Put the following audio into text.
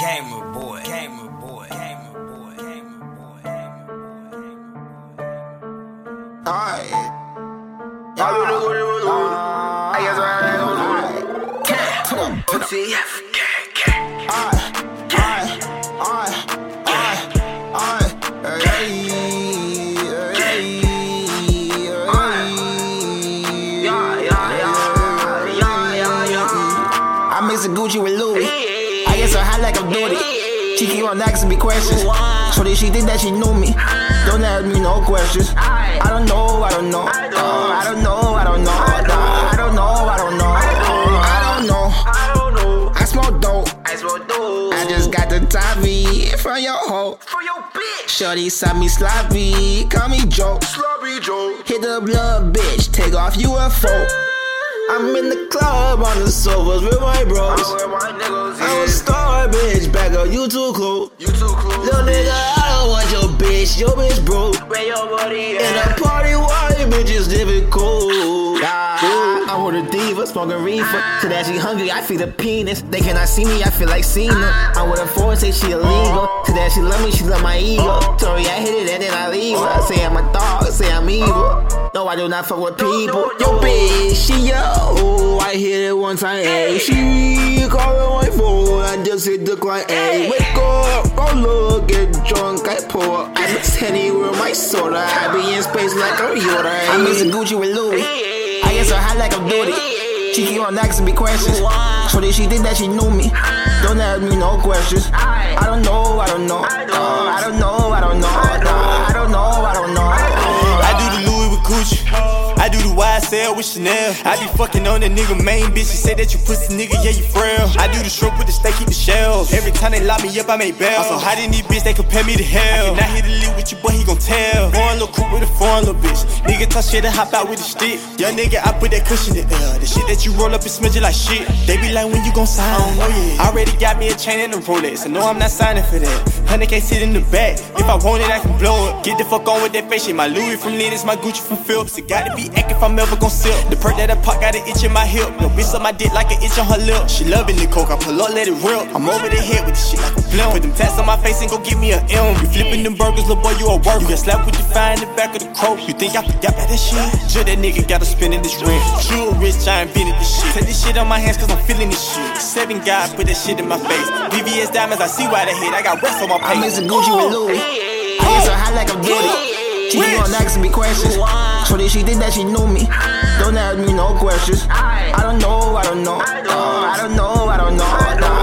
Gamer boy, gamer boy, gamer boy, gamer boy, gamer boy. Alright. Y'all do the good, good, good. I guess I'm gonna do it. Hey, hey, hey. I mix the Gucci with Louis. I get so hot like I'm. She keep on asking me questions. So did she think that she knew me? Don't ask me no questions. I don't know, I don't know. Uh, I don't know, I don't know. Uh, I don't know, I don't know. Uh, I don't know. I don't know. I smoke dope. I smoke dope. I just got the Tavi from your hoe. for your bitch. Shorty saw me sloppy, call me Joe. Sloppy Joe. Hit the blood, bitch, take off UFO. I'm in the club on the sofas with my bros. I wear my niggas I in. was star, bitch, back up, you too cool. You too cool. Little nigga, I don't want your bitch, your bitch broke. Where your body In at? a party, white bitches living cool. Yeah, I'm with a reefer. Ah. To that she hungry, I feed her penis. They cannot see me, I feel like Cena. I'm with a four, say she illegal. Oh. To that she love me, she love my ego. Oh. Sorry, I hit it and then I leave her. Oh. Say I'm a dog, say I'm evil. No, I do not fuck with people. Yo, bitch, she yo. I hit it one time, ayy. She calling my phone, I just hit the client, ayy. Wake up, go look, get drunk, I pour. I mix Henny with my soda. I be in space like a Yoda. I mix Gucci with Louis. I get so hot like I'm. She keep on asking me questions. So did she think that she knew me? Don't ask me no questions. I don't know, I don't know. Uh, I don't know, I don't know. Uh, I don't know, I don't know. Uh, I do the Louis with Gucci. I do the YSL with Chanel. I be fucking on that nigga main bitch. She say that you pussy nigga, yeah, you frail. I do the stroke with the steak, keep the shells. Every time they lock me up, I make bail. I'm so hot in these bitch, they compare me to hell. I cannot hit the lead with you, boy, he tell. Foreign little coupe with a foreign little bitch. Nigga talk shit and hop out with a stick. Young nigga, I put that cushion in the air. The shit that you roll up, it smell just like shit. They be like, when you gon' sign? Oh, yeah. Already got me a chain and a Rolex. I know I'm not signing for that. 100k sit in the back. If I want it, I can blow it. Get the fuck on with that face shit. My Louis from Linus, my Gucci from Phillips. It gotta be act if I'm ever gon' sip. The perk that I pop got an itch in my hip. No bitch on my dick like an itch on her lip. She loving the coke, I pull up, let it rip. I'm over the head with this shit like a blimp. Put them tats on my face and go get me a M. You flipping them burgers, little boy, you a worker. You slapped with the fire in the back of the croak. You think I forgot about that shit? Sure, that nigga gotta spin in this rent. True rich, I invented this shit. Take this shit on my hands cause I'm feeling this shit. Seven guys put that shit in my face. VVS diamonds, I see why they hate. I got rest on my I face. mix Gucci with Louis. I get so hot like I'm Duty. She keep on asking me questions. So did she think that she knew me? Don't ask me no questions. I don't know, I don't know. Uh, I don't know, I don't know. Uh,